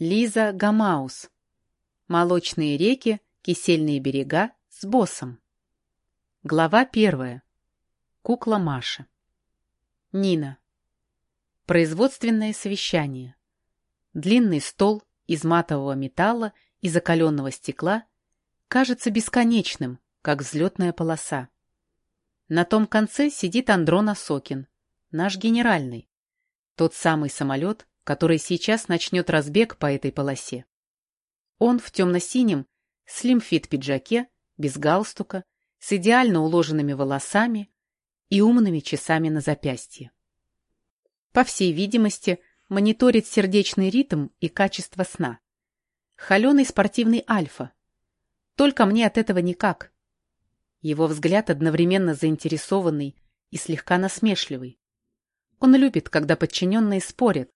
Лиза Гамаус. Молочные реки, кисельные берега с боссом. Глава первая. Кукла Маша. Нина. Производственное совещание. Длинный стол из матового металла и закаленного стекла кажется бесконечным, как взлетная полоса. На том конце сидит Андрон Осокин, наш генеральный. Тот самый самолет, который сейчас начнет разбег по этой полосе. Он в темно-синем, слимфит пиджаке, без галстука, с идеально уложенными волосами и умными часами на запястье. По всей видимости, мониторит сердечный ритм и качество сна. Холеный спортивный альфа. Только мне от этого никак. Его взгляд одновременно заинтересованный и слегка насмешливый. Он любит, когда подчиненные спорят,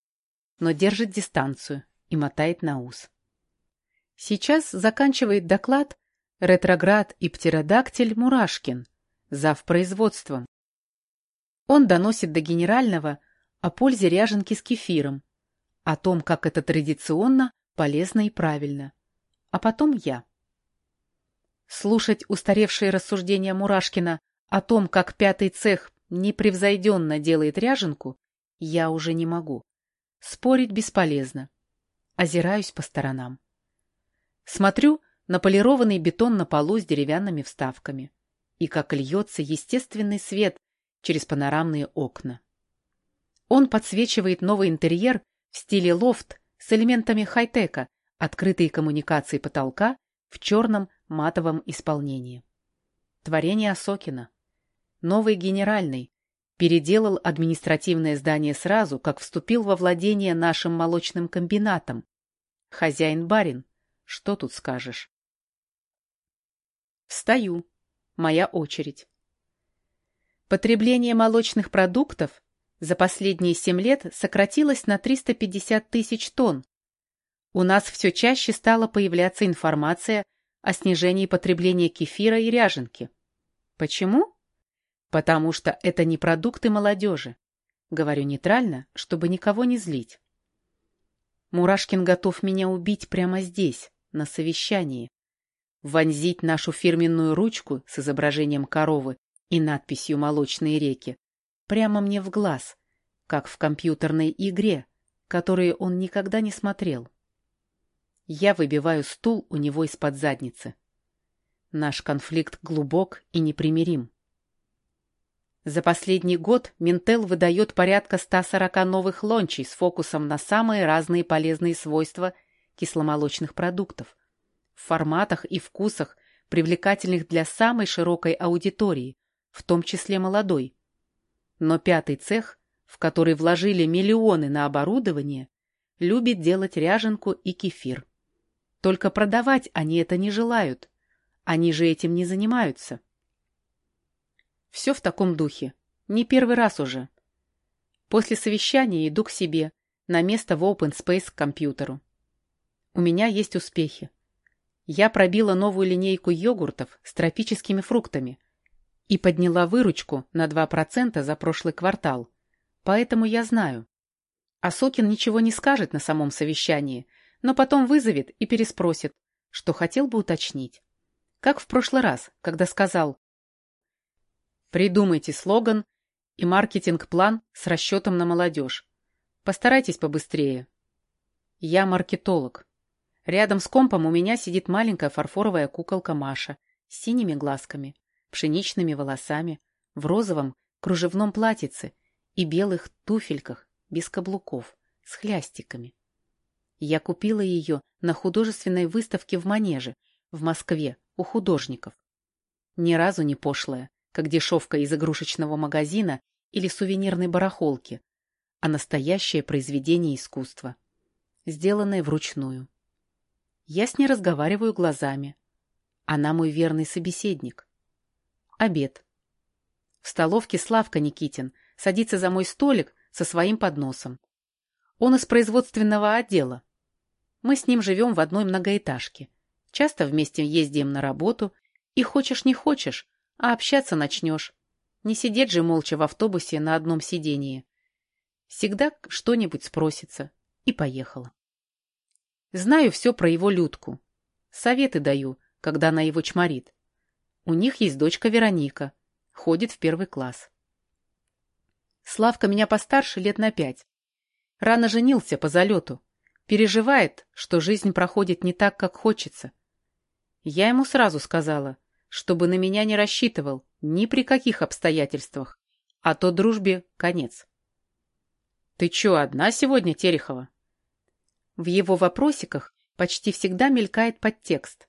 но держит дистанцию и мотает на ус. Сейчас заканчивает доклад ретроград и птеродактиль Мурашкин, зав. производством. Он доносит до генерального о пользе ряженки с кефиром, о том, как это традиционно, полезно и правильно. А потом я. Слушать устаревшие рассуждения Мурашкина о том, как пятый цех непревзойденно делает ряженку, я уже не могу. Спорить бесполезно. Озираюсь по сторонам. Смотрю на полированный бетон на полу с деревянными вставками. И как льется естественный свет через панорамные окна. Он подсвечивает новый интерьер в стиле лофт с элементами хай-тека, открытые коммуникации потолка в черном матовом исполнении. Творение Осокина. Новый генеральный, переделал административное здание сразу, как вступил во владение нашим молочным комбинатом. Хозяин-барин, что тут скажешь? Встаю. Моя очередь. Потребление молочных продуктов за последние семь лет сократилось на 350 тысяч тонн. У нас все чаще стала появляться информация о снижении потребления кефира и ряженки. Почему? Потому что это не продукты молодежи. Говорю нейтрально, чтобы никого не злить. Мурашкин готов меня убить прямо здесь, на совещании. Вонзить нашу фирменную ручку с изображением коровы и надписью «Молочные реки» прямо мне в глаз, как в компьютерной игре, которую он никогда не смотрел. Я выбиваю стул у него из-под задницы. Наш конфликт глубок и непримирим. За последний год Минтел выдает порядка 140 новых лончей с фокусом на самые разные полезные свойства кисломолочных продуктов. В форматах и вкусах, привлекательных для самой широкой аудитории, в том числе молодой. Но пятый цех, в который вложили миллионы на оборудование, любит делать ряженку и кефир. Только продавать они это не желают. Они же этим не занимаются. Все в таком духе. Не первый раз уже. После совещания иду к себе, на место в Open Space к компьютеру. У меня есть успехи. Я пробила новую линейку йогуртов с тропическими фруктами и подняла выручку на 2% за прошлый квартал. Поэтому я знаю. А Сокин ничего не скажет на самом совещании, но потом вызовет и переспросит, что хотел бы уточнить. Как в прошлый раз, когда сказал Придумайте слоган и маркетинг-план с расчетом на молодежь. Постарайтесь побыстрее. Я маркетолог. Рядом с компом у меня сидит маленькая фарфоровая куколка Маша с синими глазками, пшеничными волосами, в розовом кружевном платьице и белых туфельках без каблуков, с хлястиками. Я купила ее на художественной выставке в Манеже, в Москве, у художников. Ни разу не пошлая, как дешевка из игрушечного магазина или сувенирной барахолки, а настоящее произведение искусства, сделанное вручную. Я с ней разговариваю глазами. Она мой верный собеседник. Обед. В столовке Славка Никитин садится за мой столик со своим подносом. Он из производственного отдела. Мы с ним живем в одной многоэтажке. Часто вместе ездим на работу, и хочешь не хочешь, а общаться начнешь. Не сидеть же молча в автобусе на одном сидении. Всегда что-нибудь спросится. И поехала. Знаю все про его Людку. Советы даю, когда она его чморит. У них есть дочка Вероника. Ходит в первый класс. Славка меня постарше лет на пять. Рано женился по залету. Переживает, что жизнь проходит не так, как хочется. Я ему сразу сказала, чтобы на меня не рассчитывал ни при каких обстоятельствах, а то дружбе конец. «Ты чё, одна сегодня, Терехова?» В его вопросиках почти всегда мелькает подтекст.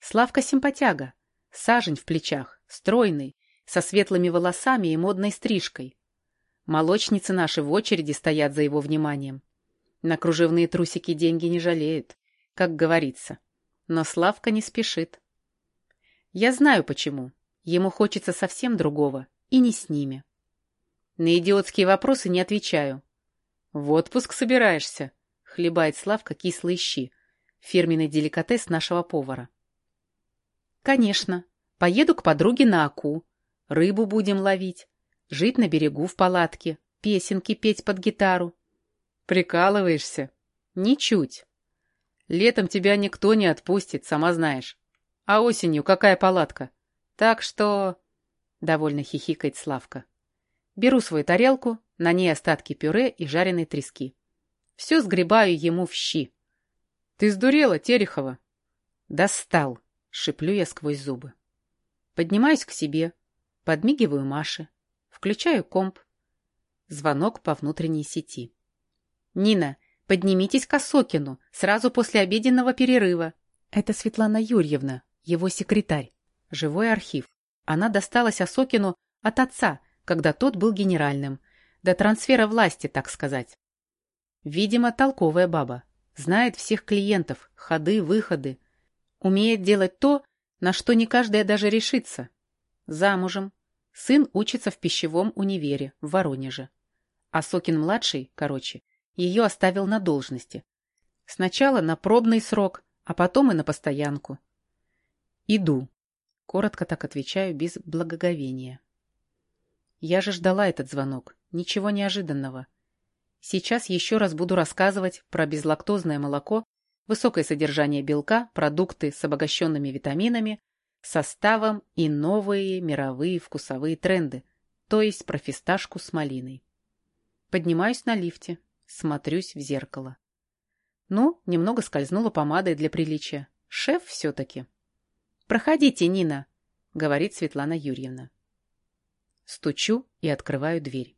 Славка симпатяга, сажень в плечах, стройный, со светлыми волосами и модной стрижкой. Молочницы наши в очереди стоят за его вниманием. На кружевные трусики деньги не жалеют, как говорится. Но Славка не спешит. Я знаю почему. Ему хочется совсем другого, и не с ними. На идиотские вопросы не отвечаю. «В отпуск собираешься?» — хлебает Славка кислые щи. Фирменный деликатес нашего повара. «Конечно. Поеду к подруге на Аку. Рыбу будем ловить. Жить на берегу в палатке. Песенки петь под гитару». «Прикалываешься?» «Ничуть. Летом тебя никто не отпустит, сама знаешь. А осенью какая палатка? Так что...» Довольно хихикает Славка. Беру свою тарелку, на ней остатки пюре и жареной трески. Все сгребаю ему в щи. «Ты сдурела, Терехова?» «Достал!» — шиплю я сквозь зубы. Поднимаюсь к себе, подмигиваю Маше, включаю комп. Звонок по внутренней сети. «Нина, поднимитесь к Осокину сразу после обеденного перерыва». Это Светлана Юрьевна, его секретарь. Живой архив. Она досталась Осокину от отца, когда тот был генеральным. До трансфера власти, так сказать. Видимо, толковая баба. Знает всех клиентов, ходы, выходы. Умеет делать то, на что не каждая даже решится. Замужем. Сын учится в пищевом универе в Воронеже. А Сокин-младший, короче, ее оставил на должности. Сначала на пробный срок, а потом и на постоянку. «Иду», — коротко так отвечаю, без благоговения. Я же ждала этот звонок, ничего неожиданного. Сейчас еще раз буду рассказывать про безлактозное молоко, высокое содержание белка, продукты с обогащенными витаминами, составом и новые мировые вкусовые тренды, то есть про фисташку с малиной. Поднимаюсь на лифте, смотрюсь в зеркало. Ну, немного скользнула помадой для приличия. Шеф все-таки. «Проходите, Нина», — говорит Светлана Юрьевна. Стучу и открываю дверь.